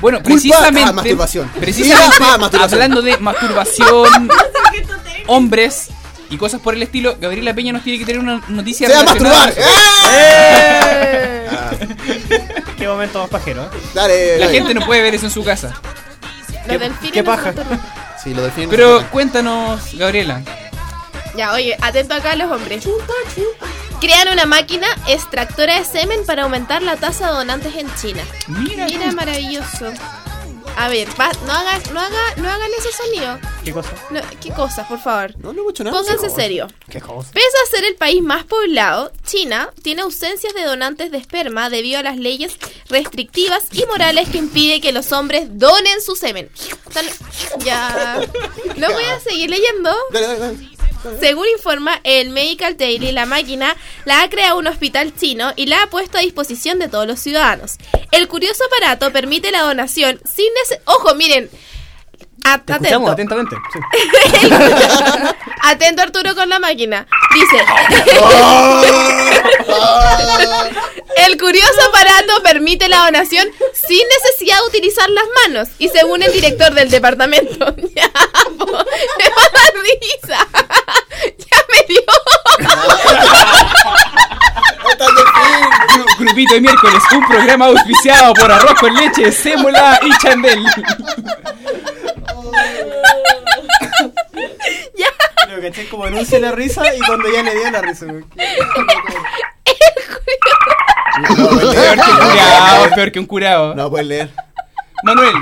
Bueno, Culpa- precisamente. ah, masturbación. Precisamente Ah, masturbación. hablando de masturbación, hombres y cosas por el estilo, Gabriela Peña nos tiene que tener una noticia ¡Se va a relacionada masturbar! ¡Eh! Qué momento más pajero, ¿eh? Dale, La dale. gente no puede ver eso en su casa. Los delfines qué no paja. Sí, lo definen. Pero cuéntanos, Gabriela. Ya, oye, atento acá a los hombres. Crean una máquina extractora de semen para aumentar la tasa de donantes en China. Mira, Mira, maravilloso. A ver, va- no hagan, no hagan, no hagan ese sonido. ¿Qué cosa? No, ¿Qué cosas, por favor? No, no he hecho nada. Pónganse no. serio. ¿Qué cosa? Pese a ser el país más poblado, China tiene ausencias de donantes de esperma debido a las leyes restrictivas y morales que impide que los hombres donen su semen. Tan- Ya. No voy a seguir leyendo. Dale, dale, dale. Según informa el Medical Daily, la máquina la ha creado un hospital chino y la ha puesto a disposición de todos los ciudadanos. El curioso aparato permite la donación sin nece- Ojo, miren. A- Te escuchamos atento. atentamente. sí. Atento Arturo con la máquina. Dice. El curioso aparato permite la donación sin necesidad de utilizar las manos. Y según el director del departamento. Ya, po, me va a dar risa. Ya me dio. Gru- Grupito de miércoles, un programa auspiciado por arroz con leche, sémola y chandel. Caché como anuncia la risa y cuando ya le dio la risa. güey. Peor que un curado, peor que un curado. No puedes leer. Manuel,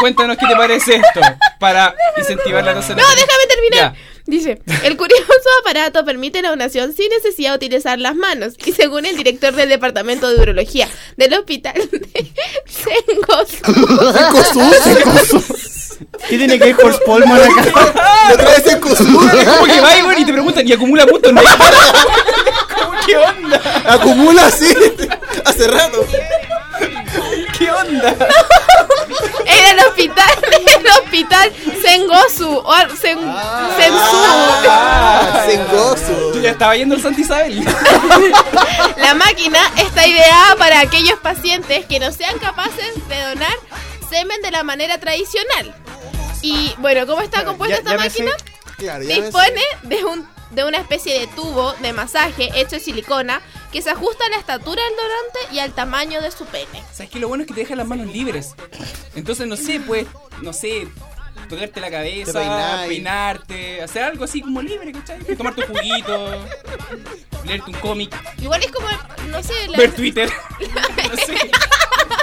cuéntanos qué te parece esto para incentivar la de No, déjame terminar. Ya. Dice, el curioso aparato permite la donación sin necesidad de utilizar las manos. Y según el director del departamento de urología del hospital de Sengos, ¿Qué tiene que ver Horst Polman acá? Lo traes en Cosú. Como que va y te preguntan y acumula puntos. ¿no? ¿Cómo, ¿Qué onda? Acumula así. Hace rato. ¿Qué onda? era el hospital, el hospital Sengosu, o Sen, Ah, Sengosu. Yo ya estaba yendo al Santa Isabel. La máquina está ideada para aquellos pacientes que no sean capaces de donar semen de la manera tradicional. Y bueno, ¿cómo está compuesta Ya- esta ya me sé. máquina? Claro, ya me Dispone de un de una especie de tubo de masaje hecho de silicona que se ajusta a la estatura del donante y al tamaño de su pene. ¿Sabes qué? Lo bueno es que te dejan las manos libres. Entonces, no sé, pues, no sé, tocarte la cabeza, peinarte, hacer algo así como libre, ¿cachai? Tomarte un juguito, leerte un cómic, Igual es como, no sé, la- ver Twitter. no sé.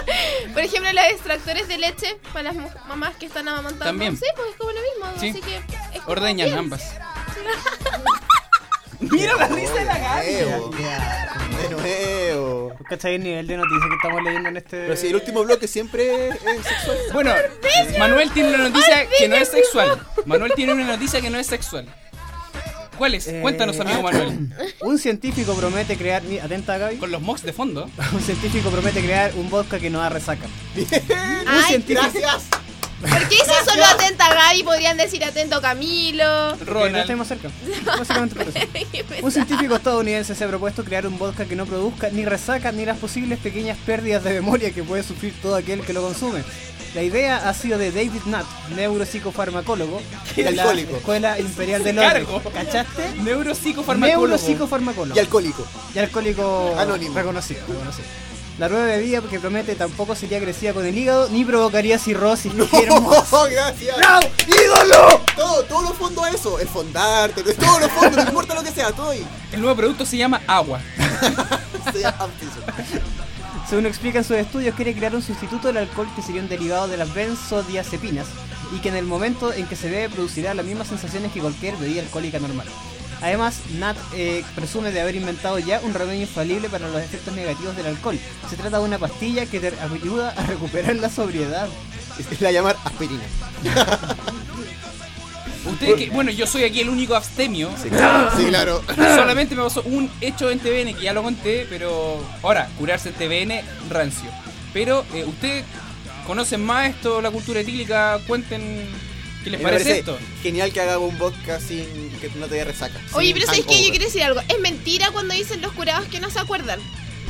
por ejemplo, los extractores de leche para las mamás que están amamantando. También. Sí, pues es como lo mismo. Sí. Así que Ordeñan bien. ambas. Mira la risa de la nuevo. De nuevo. ¿Cachai el nivel de noticias que estamos leyendo en este. Pero si el último bloque siempre es sexual. Bueno, Manuel tiene una noticia que no es sexual. Manuel tiene una noticia que no es sexual. ¿Cuál es? Eh, Cuéntanos, amigo Manuel. Un científico promete crear. Atenta, Gaby. Con los mocks de fondo. Un científico promete crear un vodka que no da resaca. Ay, Gracias. ¿por qué si solo atenta Gaby podrían decir atento Camilo? No Ronald. estemos cerca. Básicamente por eso. Un científico estadounidense se ha propuesto crear un vodka que no produzca ni resaca ni las posibles pequeñas pérdidas de memoria que puede sufrir todo aquel que lo consume. La idea ha sido de David Nutt, neuropsicofarmacólogo de la alcohólico. Escuela Imperial de Londres. cargo. ¿Cachaste? Neuropsicofarmacólogo. Neuropsicofarmacólogo. Y alcohólico. Y alcohólico Anónimo. reconocido, reconocido. La nueva bebida que promete tampoco sería agresiva con el hígado ni provocaría cirrosis. ¡Oh, gracias! ¡Ídolo! Todo, todo lo fondo a eso. El fondarte, todo lo fondo, no importa lo que sea, todo ahí. El nuevo producto se llama agua. Se llama. Según explican sus estudios, quiere crear un sustituto del alcohol que sería un derivado de las benzodiazepinas y que en el momento en que se bebe producirá las mismas sensaciones que cualquier bebida alcohólica normal. Además, Nat eh, presume de haber inventado ya un remedio infalible para los efectos negativos del alcohol. Se trata de una pastilla que te ayuda a recuperar la sobriedad. Es la llamar aspirina. Ustedes que, bueno, yo soy aquí el único abstemio. Sí, claro. Sí, claro. Solamente me pasó un hecho en TVN que ya lo conté, pero ahora, curarse en TVN, rancio. Pero eh, ustedes conocen más esto, la cultura etílica, cuenten qué les parece, esto. Genial que haga un podcast sin que no te dé resaca. Oye, pero ¿sabes qué? Yo quiero decir algo. Es mentira cuando dicen los curados que no se acuerdan.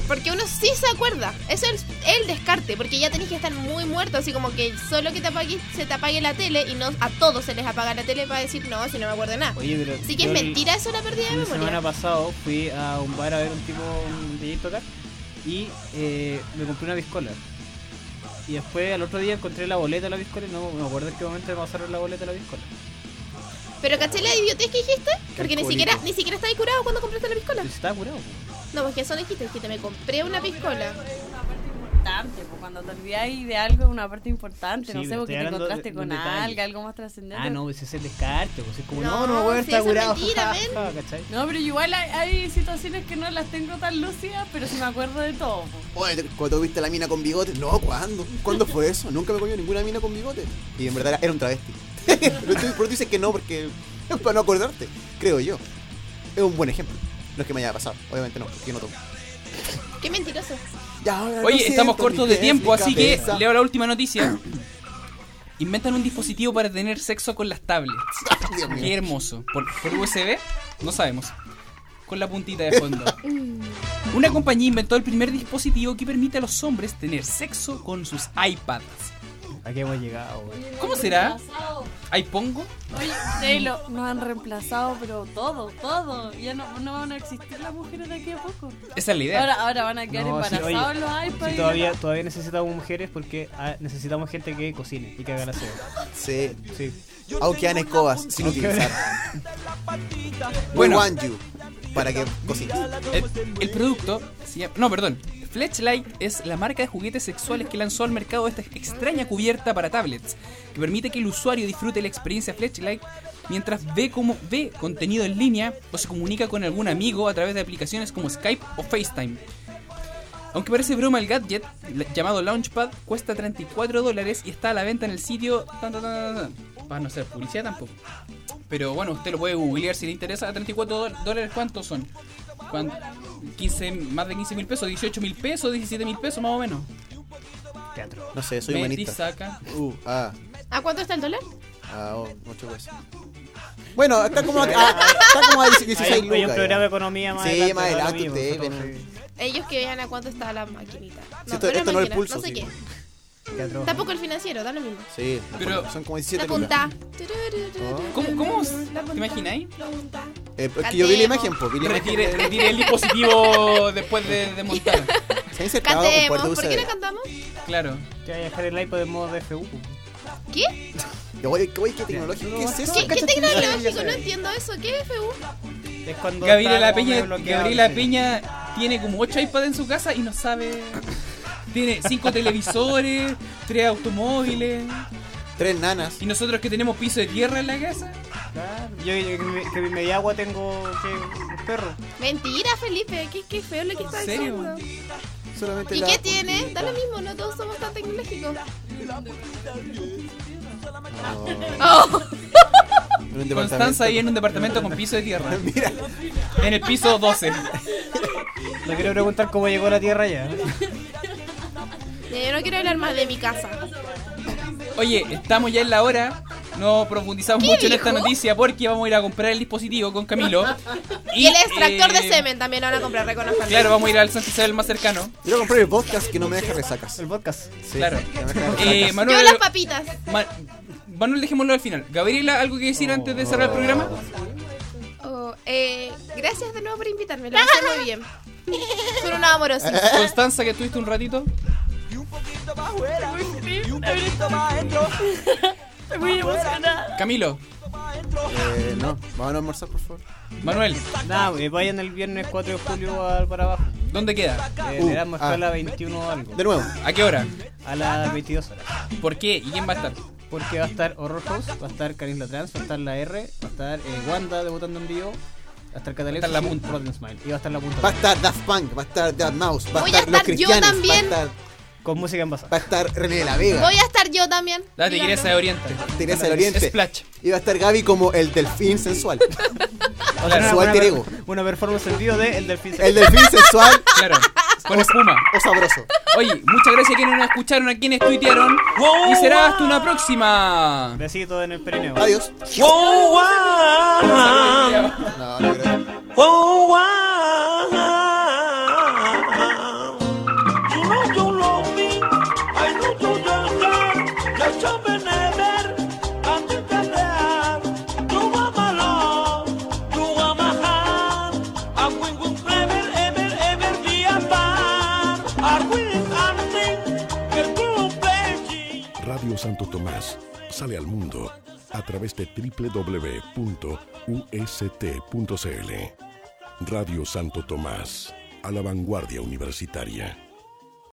Porque uno sí se acuerda. Eso es el descarte. Porque ya tenés que estar muy muerto. Así como que solo que te apague, se te apague la tele y no a todos se les apaga la tele para decir no, si no me acuerdo de nada. Oye, pero Así que es mentira eso la pérdida de fin de semana memoria. pasado fui a un bar a ver un tipo un DJ tocar y eh, me compré una piscola. Y después al otro día encontré la boleta de la piscola y no me acuerdo en qué momento me pasaron la boleta de la piscola. Pero ¿caché la idiotez que dijiste? Porque ni siquiera, ni siquiera estabas curado cuando compraste la piscola. Estaba curado. No, porque eso no dijiste, dijiste, me compré una piscola. Importante, pues cuando te olvidáis de algo es una parte importante, Sí, no sé, porque estoy te encontraste de- con de algo, algo más trascendente. Ah, no, pues ese es el descarte, pues es como, No, no, voy a estar curado. No, pero igual hay, hay situaciones que no las tengo tan lúcidas, pero sí me acuerdo de todo. pues. Oye, cuando viste la mina con bigote, no, ¿cuándo? ¿Cuándo fue eso? Nunca me comió ninguna mina con bigote. Y en verdad era un travesti. pero, tú, pero tú dices que no porque es para no acordarte, creo yo. Es un buen ejemplo. No es que me haya pasado, obviamente no, porque yo no tomo. Qué mentiroso. Ya, Oye, siento, estamos cortos de tiempo, así que leo la última noticia. Inventan un dispositivo para tener sexo con las tablets. Dios mío. Qué hermoso. ¿Por, por USB? No sabemos. Con la puntita de fondo. Una compañía inventó el primer dispositivo que permite a los hombres tener sexo con sus iPads. ¿A qué hemos llegado, güey? ¿Cómo será? ¿iPongo? Oye, Taylor, nos han reemplazado, pero todo, todo. Ya no, no van a existir las mujeres de aquí a poco. Esa es la idea. Ahora, ahora van a quedar No, sí, embarazados oye, los iPads. Sí, todavía, todavía necesitamos mujeres porque ah, necesitamos gente que cocine y que haga la aseo. Sí, Sí. aunque hagan escobas sin utilizar. Bueno. We want you. Para que cocines. El, el producto se llama- No, perdón. Flashlight es la marca de juguetes sexuales que lanzó al mercado esta extraña cubierta para tablets, que permite que el usuario disfrute la experiencia Flashlight mientras ve como ve contenido en línea o se comunica con algún amigo a través de aplicaciones como Skype o FaceTime. Aunque parece broma el gadget, la- llamado Launchpad, cuesta 34 dólares y está a la venta en el sitio... Para no ser publicidad tampoco. Pero bueno, usted lo puede googlear si le interesa. 34 dol- dólares, ¿cuántos son? ¿Cuán- 15, más de 15 mil pesos, 18 mil pesos, 17 mil pesos más o menos. Teatro. No sé, soy humanista. saca. Uh, ah, ¿A cuánto está el dólar? ah, oh, ocho veces. Bueno, está como a, a- está como a 16 Hay, hay un lucas, programa de ya. economía más Sí, adelante, más adelante ustedes ven. Ellos que vean a cuánto está la maquinita. Sí, esto- pero esto no es el pulso, No sé sí. qué. Teatro. Tampoco el financiero, da lo mismo. Sí, Pero- son como La 17 lucas. punta. ¿Cómo, cómo La ¿Te imagináis? La punta. Eh, es que yo vi la imagen, pues, vi la imagen. Retire, de- retire el dispositivo después de, de montar. Se ha insertado un Cantemos. puerto ¿Por qué no cantamos? Claro. Que vaya a dejar el iPod en modo DFU. ¿Qué? Qué- qué tecnológico, ¿qué es eso? ¿Qué, qué tecnológico? No entiendo eso. ¿Qué es FU? Es cuando Gabriela Peña, Gabriela. Peña tiene como 8 iPads en su casa y no sabe. Tiene 5 televisores, 3 automóviles. Tres nanas. Y nosotros que tenemos piso de tierra en la casa. Claro. Yo, yo que, me- que media agua tengo que, un perro. Mentira, Felipe. ¿Qué, qué feo lo que está ¿En serio? diciendo. Solamente ¿Y la- qué tiene? Da lo mismo, no todos somos tan tecnológicos. Oh, Constanza ahí en un departamento con piso de tierra. Mira, En el piso 12. No quiero preguntar cómo llegó a la Tierra ya. Ya, Yo no quiero hablar más de mi casa. Oye, estamos ya en la hora. No profundizamos ¿Qué mucho en esta noticia porque vamos a ir a comprar el dispositivo con Camilo. Y, el extractor eh, de semen también lo van a comprar, reconozcan. Claro, vamos a ir al San Isabel más cercano. quiero comprar el podcast que no me deja resacas. El podcast. Sí, Claro. que no me deja Eh, resacas. Yo Manuel, las papitas. Ma- Manuel, dejémoslo al final. Gabriela, ¿algo que decir antes de cerrar el programa? Oh, eh, gracias de nuevo por invitarme, lo pasé muy bien. Son una amorosa. Constanza, que estuviste un ratito. Estoy muy emocionada. Camilo, Eh, no, vamos a almorzar, por favor. Manuel, Nada, eh, vayan el viernes 4 de julio al para abajo. ¿Dónde queda? Eh, Uh, le damos ah. escala 21 algo. De nuevo. ¿A qué hora? A las 22 horas. ¿Por qué? ¿Y quién va a estar? Porque va a estar Horror House, va a estar Karim La Trans, va a estar la R, va a estar eh, Wanda debutando en vivo, va a estar Catalepsis Va a estar la y punta. Rotten Smile. Y va a estar la punta. Va a estar Daft Punk, va a estar Dead Mouse, va a Voy a estar Los estar yo Cristianos, también. va a estar, Con música envasada. va a estar René de la Vega, Voy a estar yo también. Date, Díganlo. Teresa de Oriente. Teresa del Oriente. Splash. Y va a estar Gaby como el delfín sensual. O sea, su una, una- una performance en vivo de El Delfín. El delfín sensual Claro. Con espuma. o sabroso. Oye, muchas gracias a quienes nos escucharon, a quienes tuitearon. Y será hasta una próxima. Besito en el perineo. Adiós. Whoa, Saludos, No, no creo. whoa, whoa. Santo Tomás sale al mundo a través de www.ust.cl. Radio Santo Tomás, a la vanguardia universitaria.